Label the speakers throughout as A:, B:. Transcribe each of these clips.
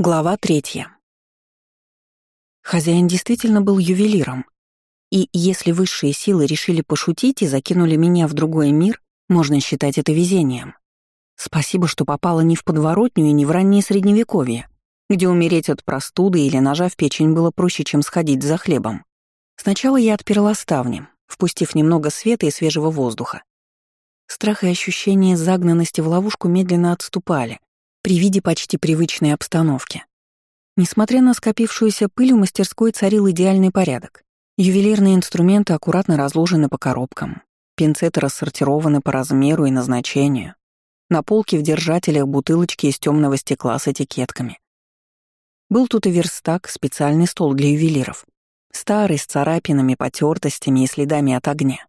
A: Глава третья. Хозяин действительно был ювелиром. И если высшие силы решили пошутить и закинули меня в другой мир, можно считать это везением. Спасибо, что попала не в подворотню и не в раннее средневековье, где умереть от простуды или ножа в печень было проще, чем сходить за хлебом. Сначала я отперла ставни, впустив немного света и свежего воздуха. Страх и ощущение загнанности в ловушку медленно отступали, при виде почти привычной обстановки. Несмотря на скопившуюся пыль, у мастерской царил идеальный порядок. Ювелирные инструменты аккуратно разложены по коробкам, пинцеты рассортированы по размеру и назначению. На полке в держателях бутылочки из темного стекла с этикетками. Был тут и верстак, специальный стол для ювелиров. Старый, с царапинами, потертостями и следами от огня.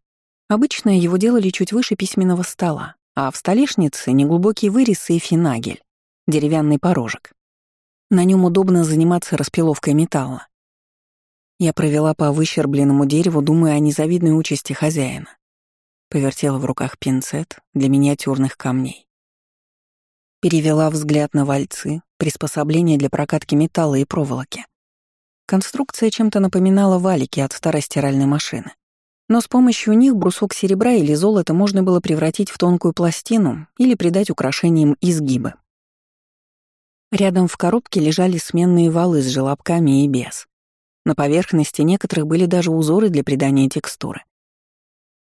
A: Обычно его делали чуть выше письменного стола, а в столешнице — неглубокий вырез и финагель деревянный порожек. На нем удобно заниматься распиловкой металла. Я провела по выщербленному дереву, думая о незавидной участи хозяина. Повертела в руках пинцет для миниатюрных камней. Перевела взгляд на вальцы, приспособления для прокатки металла и проволоки. Конструкция чем-то напоминала валики от старой стиральной машины. Но с помощью них брусок серебра или золота можно было превратить в тонкую пластину или придать украшениям изгибы. Рядом в коробке лежали сменные валы с желобками и без. На поверхности некоторых были даже узоры для придания текстуры.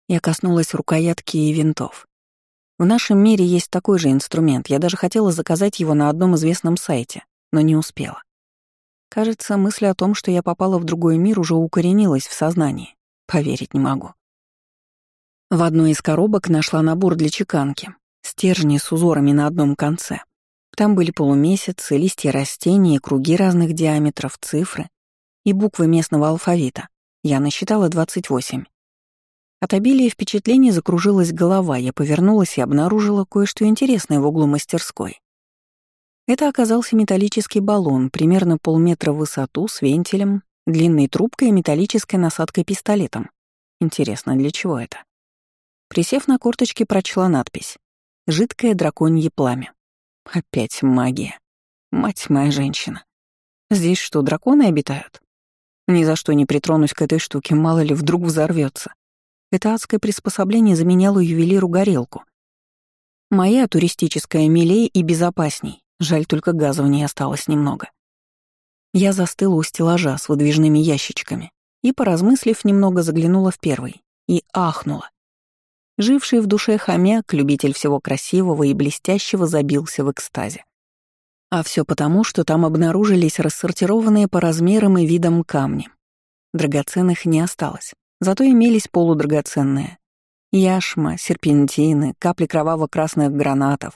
A: Я коснулась рукоятки и винтов. В нашем мире есть такой же инструмент, я даже хотела заказать его на одном известном сайте, но не успела. Кажется, мысль о том, что я попала в другой мир, уже укоренилась в сознании. Поверить не могу. В одной из коробок нашла набор для чеканки, стержни с узорами на одном конце. Там были полумесяцы, листья растений, круги разных диаметров, цифры и буквы местного алфавита. Я насчитала 28. От обилия впечатлений закружилась голова, я повернулась и обнаружила кое-что интересное в углу мастерской. Это оказался металлический баллон, примерно полметра в высоту, с вентилем, длинной трубкой и металлической насадкой пистолетом. Интересно, для чего это? Присев на корточки, прочла надпись «Жидкое драконье пламя». Опять магия. Мать моя женщина. Здесь что, драконы обитают? Ни за что не притронусь к этой штуке, мало ли вдруг взорвется. Это адское приспособление заменяло ювелиру горелку. Моя туристическая милее и безопасней. Жаль, только газа в ней осталось немного. Я застыла у стеллажа с выдвижными ящичками и, поразмыслив, немного заглянула в первый и ахнула. Живший в душе хомяк, любитель всего красивого и блестящего, забился в экстазе. А все потому, что там обнаружились рассортированные по размерам и видам камни. Драгоценных не осталось, зато имелись полудрагоценные. Яшма, серпентины, капли кроваво-красных гранатов,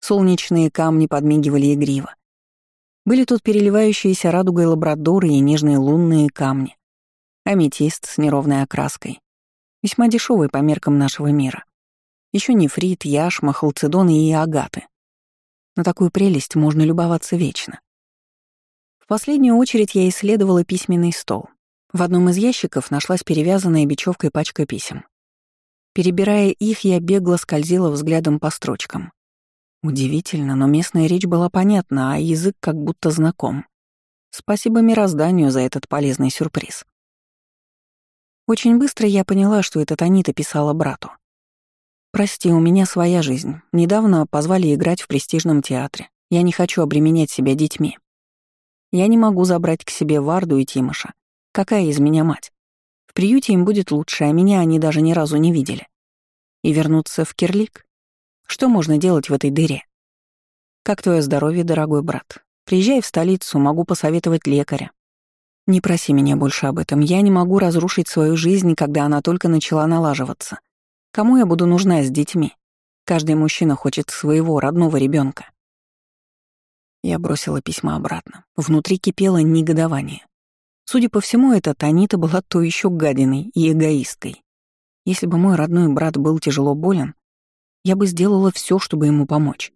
A: солнечные камни подмигивали игриво. Были тут переливающиеся радугой лабрадоры и нежные лунные камни, аметист с неровной окраской, Весьма дешевый по меркам нашего мира. Еще нефрит, яшма, халцедоны и агаты. На такую прелесть можно любоваться вечно. В последнюю очередь я исследовала письменный стол. В одном из ящиков нашлась перевязанная бечевкой пачка писем. Перебирая их, я бегло скользила взглядом по строчкам. Удивительно, но местная речь была понятна, а язык как будто знаком. Спасибо мирозданию за этот полезный сюрприз. Очень быстро я поняла, что это Танита писала брату. «Прости, у меня своя жизнь. Недавно позвали играть в престижном театре. Я не хочу обременять себя детьми. Я не могу забрать к себе Варду и Тимоша. Какая из меня мать? В приюте им будет лучше, а меня они даже ни разу не видели. И вернуться в Кирлик? Что можно делать в этой дыре? Как твое здоровье, дорогой брат? Приезжай в столицу, могу посоветовать лекаря. Не проси меня больше об этом. Я не могу разрушить свою жизнь, когда она только начала налаживаться. Кому я буду нужна с детьми? Каждый мужчина хочет своего родного ребенка. Я бросила письма обратно. Внутри кипело негодование. Судя по всему, эта Танита была то еще гадиной и эгоисткой. Если бы мой родной брат был тяжело болен, я бы сделала все, чтобы ему помочь.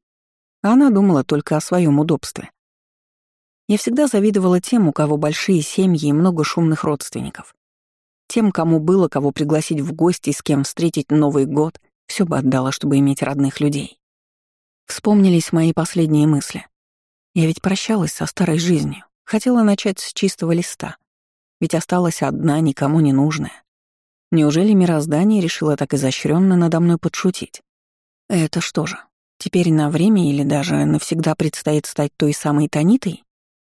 A: А она думала только о своем удобстве. Я всегда завидовала тем, у кого большие семьи и много шумных родственников. Тем, кому было кого пригласить в гости, с кем встретить Новый год, все бы отдала, чтобы иметь родных людей. Вспомнились мои последние мысли. Я ведь прощалась со старой жизнью, хотела начать с чистого листа. Ведь осталась одна, никому не нужная. Неужели мироздание решило так изощренно надо мной подшутить? Это что же, теперь на время или даже навсегда предстоит стать той самой Танитой?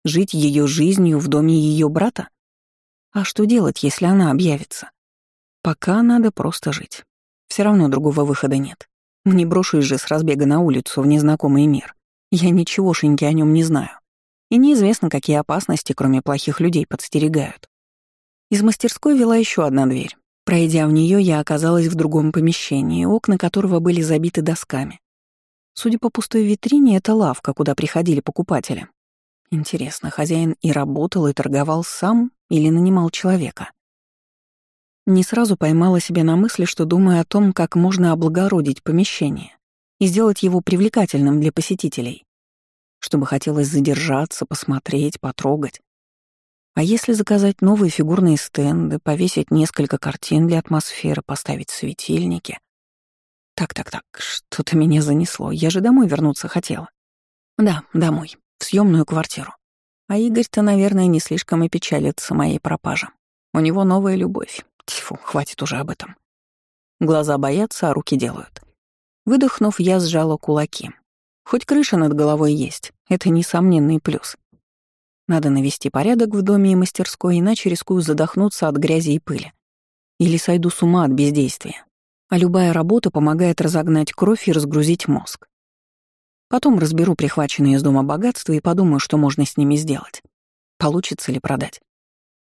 A: Жить ее жизнью в доме ее брата? А что делать, если она объявится? Пока надо просто жить. Все равно другого выхода нет. Не брошусь же с разбега на улицу в незнакомый мир. Я ничегошеньки о нем не знаю. И неизвестно, какие опасности, кроме плохих людей, подстерегают. Из мастерской вела еще одна дверь. Пройдя в нее, я оказалась в другом помещении, окна которого были забиты досками. Судя по пустой витрине, это лавка, куда приходили покупатели. Интересно, хозяин и работал, и торговал сам или нанимал человека? Не сразу поймала себя на мысли, что думаю о том, как можно облагородить помещение и сделать его привлекательным для посетителей. Чтобы хотелось задержаться, посмотреть, потрогать. А если заказать новые фигурные стенды, повесить несколько картин для атмосферы, поставить светильники? Так-так-так, что-то меня занесло. Я же домой вернуться хотела. Да, домой, в съемную квартиру. А Игорь-то, наверное, не слишком и печалится моей пропаже. У него новая любовь. Тьфу, хватит уже об этом. Глаза боятся, а руки делают. Выдохнув, я сжала кулаки. Хоть крыша над головой есть, это несомненный плюс. Надо навести порядок в доме и мастерской, иначе рискую задохнуться от грязи и пыли. Или сойду с ума от бездействия. А любая работа помогает разогнать кровь и разгрузить мозг. Потом разберу прихваченные из дома богатства и подумаю, что можно с ними сделать. Получится ли продать.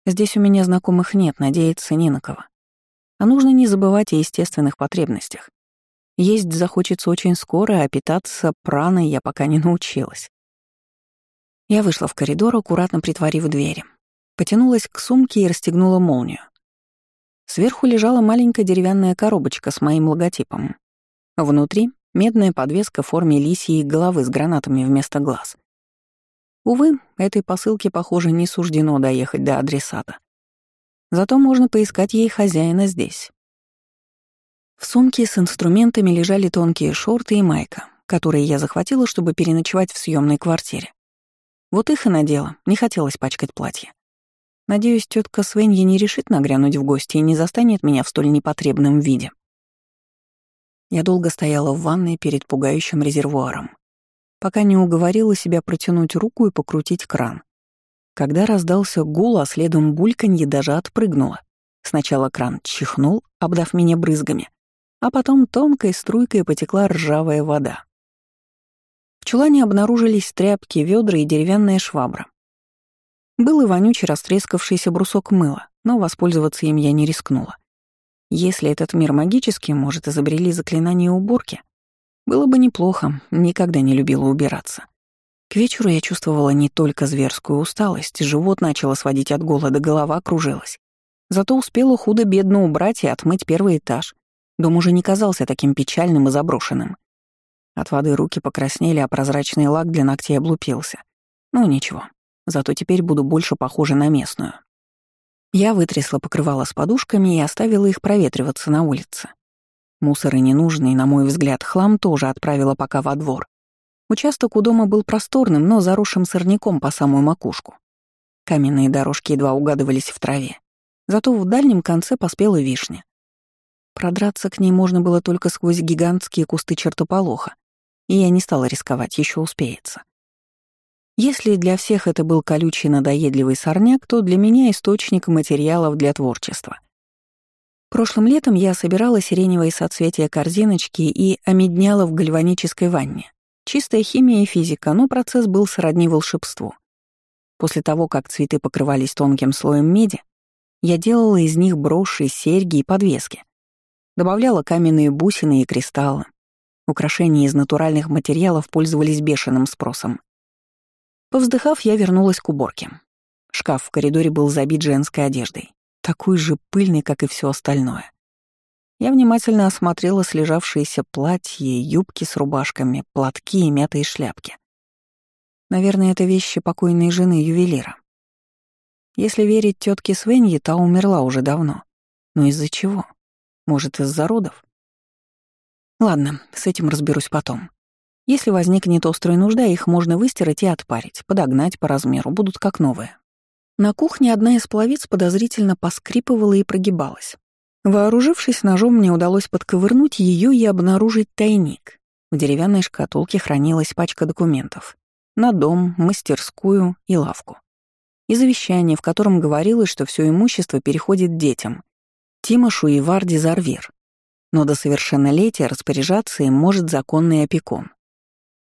A: Здесь у меня знакомых нет, надеяться не на кого. А нужно не забывать о естественных потребностях. Есть захочется очень скоро, а питаться праной я пока не научилась. Я вышла в коридор, аккуратно притворив двери. Потянулась к сумке и расстегнула молнию. Сверху лежала маленькая деревянная коробочка с моим логотипом. Внутри — медная подвеска в форме лисьей головы с гранатами вместо глаз — Увы, этой посылке, похоже, не суждено доехать до адресата. Зато можно поискать ей хозяина здесь. В сумке с инструментами лежали тонкие шорты и майка, которые я захватила, чтобы переночевать в съемной квартире. Вот их и надела, не хотелось пачкать платье. Надеюсь, тетка Свенья не решит нагрянуть в гости и не застанет меня в столь непотребном виде. Я долго стояла в ванной перед пугающим резервуаром пока не уговорила себя протянуть руку и покрутить кран. Когда раздался гул, а следом бульканье даже отпрыгнуло. Сначала кран чихнул, обдав меня брызгами, а потом тонкой струйкой потекла ржавая вода. В чулане обнаружились тряпки, ведра и деревянная швабра. Был и вонючий растрескавшийся брусок мыла, но воспользоваться им я не рискнула. Если этот мир магический, может, изобрели заклинание уборки, было бы неплохо, никогда не любила убираться. К вечеру я чувствовала не только зверскую усталость, живот начало сводить от голода, голова кружилась. Зато успела худо-бедно убрать и отмыть первый этаж. Дом уже не казался таким печальным и заброшенным. От воды руки покраснели, а прозрачный лак для ногтей облупился. Ну ничего, зато теперь буду больше похожа на местную. Я вытрясла покрывало с подушками и оставила их проветриваться на улице. Мусор и ненужный, на мой взгляд, хлам тоже отправила пока во двор. Участок у дома был просторным, но заросшим сорняком по самую макушку. Каменные дорожки едва угадывались в траве. Зато в дальнем конце поспела вишня. Продраться к ней можно было только сквозь гигантские кусты чертополоха, и я не стала рисковать, еще успеется. Если для всех это был колючий надоедливый сорняк, то для меня источник материалов для творчества — Прошлым летом я собирала сиреневые соцветия корзиночки и омедняла в гальванической ванне. Чистая химия и физика, но процесс был сродни волшебству. После того, как цветы покрывались тонким слоем меди, я делала из них броши, серьги и подвески. Добавляла каменные бусины и кристаллы. Украшения из натуральных материалов пользовались бешеным спросом. Повздыхав, я вернулась к уборке. Шкаф в коридоре был забит женской одеждой такой же пыльный, как и все остальное. Я внимательно осмотрела слежавшиеся платья, юбки с рубашками, платки и мятые шляпки. Наверное, это вещи покойной жены ювелира. Если верить тетке Свенье, та умерла уже давно. Но из-за чего? Может, из-за родов? Ладно, с этим разберусь потом. Если возникнет острая нужда, их можно выстирать и отпарить, подогнать по размеру, будут как новые. На кухне одна из половиц подозрительно поскрипывала и прогибалась. Вооружившись ножом, мне удалось подковырнуть ее и обнаружить тайник. В деревянной шкатулке хранилась пачка документов. На дом, мастерскую и лавку. И завещание, в котором говорилось, что все имущество переходит детям. Тимошу и Варди Зарвир. Но до совершеннолетия распоряжаться им может законный опекун.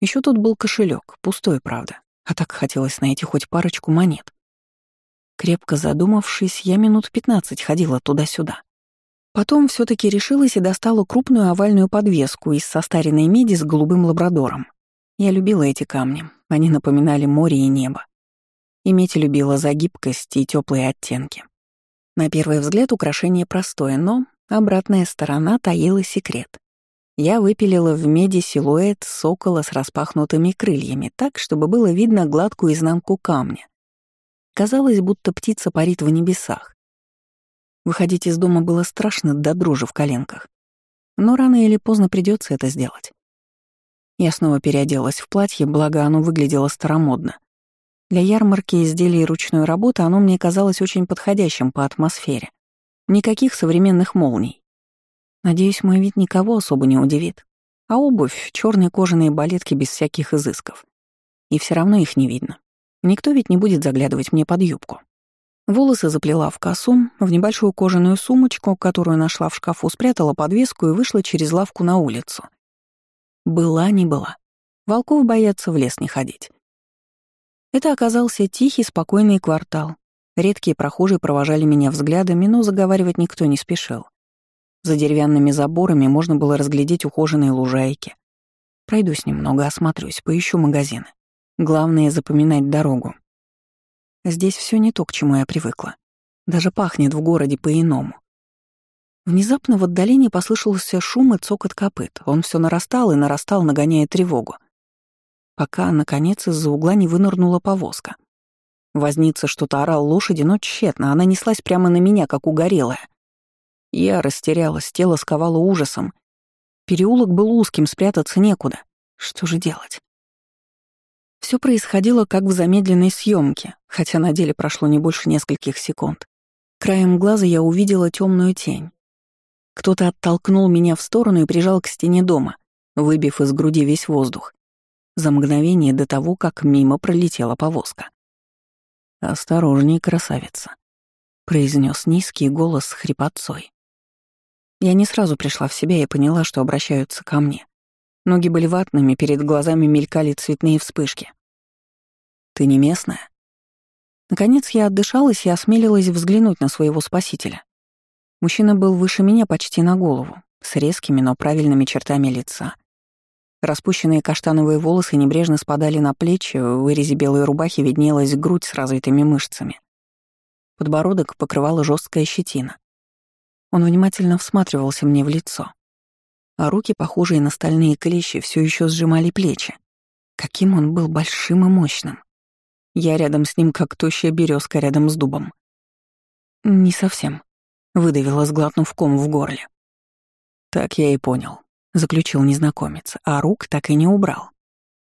A: Еще тут был кошелек, пустой, правда. А так хотелось найти хоть парочку монет. Крепко задумавшись, я минут пятнадцать ходила туда-сюда. Потом все таки решилась и достала крупную овальную подвеску из состаренной меди с голубым лабрадором. Я любила эти камни, они напоминали море и небо. И медь любила за гибкость и теплые оттенки. На первый взгляд украшение простое, но обратная сторона таила секрет. Я выпилила в меди силуэт сокола с распахнутыми крыльями так, чтобы было видно гладкую изнанку камня. Казалось, будто птица парит в небесах. Выходить из дома было страшно до дрожи в коленках. Но рано или поздно придется это сделать. Я снова переоделась в платье, благо оно выглядело старомодно. Для ярмарки изделий ручной работы оно мне казалось очень подходящим по атмосфере. Никаких современных молний. Надеюсь, мой вид никого особо не удивит. А обувь — черные кожаные балетки без всяких изысков. И все равно их не видно. Никто ведь не будет заглядывать мне под юбку. Волосы заплела в косу, в небольшую кожаную сумочку, которую нашла в шкафу, спрятала подвеску и вышла через лавку на улицу. Была не была. Волков боятся в лес не ходить. Это оказался тихий, спокойный квартал. Редкие прохожие провожали меня взглядами, но заговаривать никто не спешил. За деревянными заборами можно было разглядеть ухоженные лужайки. Пройдусь немного, осмотрюсь, поищу магазины. Главное — запоминать дорогу. Здесь все не то, к чему я привыкла. Даже пахнет в городе по-иному. Внезапно в отдалении послышался шум и цокот копыт. Он все нарастал и нарастал, нагоняя тревогу. Пока, наконец, из-за угла не вынырнула повозка. Возница что-то орал лошади, но тщетно, она неслась прямо на меня, как угорелая. Я растерялась, тело сковало ужасом. Переулок был узким, спрятаться некуда. Что же делать? Все происходило как в замедленной съемке, хотя на деле прошло не больше нескольких секунд. Краем глаза я увидела темную тень. Кто-то оттолкнул меня в сторону и прижал к стене дома, выбив из груди весь воздух. За мгновение до того, как мимо пролетела повозка. «Осторожней, красавица», — произнес низкий голос с хрипотцой. Я не сразу пришла в себя и поняла, что обращаются ко мне. Ноги были ватными, перед глазами мелькали цветные вспышки. «Ты не местная?» Наконец я отдышалась и осмелилась взглянуть на своего спасителя. Мужчина был выше меня почти на голову, с резкими, но правильными чертами лица. Распущенные каштановые волосы небрежно спадали на плечи, в вырезе белой рубахи виднелась грудь с развитыми мышцами. Подбородок покрывала жесткая щетина. Он внимательно всматривался мне в лицо а руки, похожие на стальные клещи, все еще сжимали плечи. Каким он был большим и мощным. Я рядом с ним, как тощая березка рядом с дубом. «Не совсем», — выдавила, сглотнув ком в горле. «Так я и понял», — заключил незнакомец, а рук так и не убрал.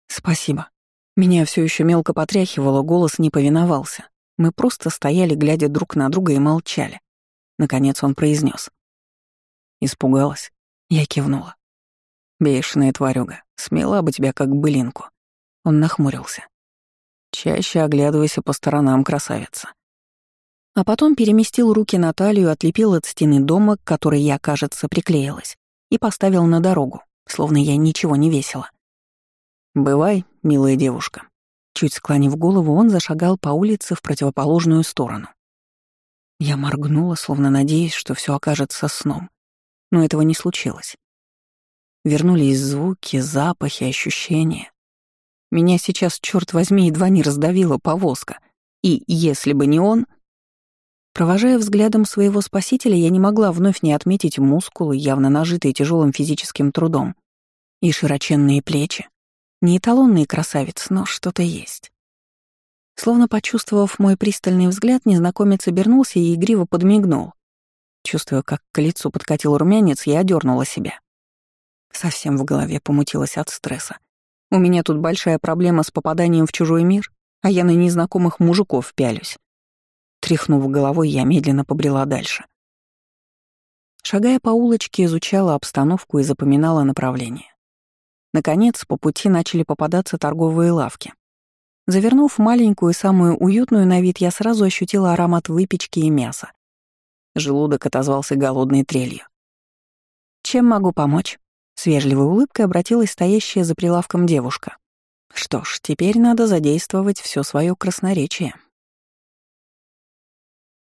A: «Спасибо». Меня все еще мелко потряхивало, голос не повиновался. Мы просто стояли, глядя друг на друга и молчали. Наконец он произнес: Испугалась. Я кивнула. Бешеная тварюга, смела бы тебя как былинку. Он нахмурился. Чаще оглядывайся по сторонам, красавица. А потом переместил руки на талию, отлепил от стены дома, к которой я, кажется, приклеилась, и поставил на дорогу, словно я ничего не весила. «Бывай, милая девушка». Чуть склонив голову, он зашагал по улице в противоположную сторону. Я моргнула, словно надеясь, что все окажется сном но этого не случилось. Вернулись звуки, запахи, ощущения. Меня сейчас, черт возьми, едва не раздавила повозка. И если бы не он... Провожая взглядом своего спасителя, я не могла вновь не отметить мускулы, явно нажитые тяжелым физическим трудом, и широченные плечи. Не эталонный красавец, но что-то есть. Словно почувствовав мой пристальный взгляд, незнакомец обернулся и игриво подмигнул. Чувствуя, как к лицу подкатил румянец, я одернула себя. Совсем в голове помутилась от стресса. У меня тут большая проблема с попаданием в чужой мир, а я на незнакомых мужиков пялюсь. Тряхнув головой, я медленно побрела дальше. Шагая по улочке, изучала обстановку и запоминала направление. Наконец, по пути начали попадаться торговые лавки. Завернув маленькую самую уютную на вид, я сразу ощутила аромат выпечки и мяса. Желудок отозвался голодной трелью. «Чем могу помочь?» С вежливой улыбкой обратилась стоящая за прилавком девушка. Что ж, теперь надо задействовать все свое красноречие.